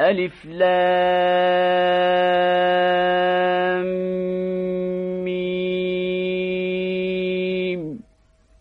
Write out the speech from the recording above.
ألف لام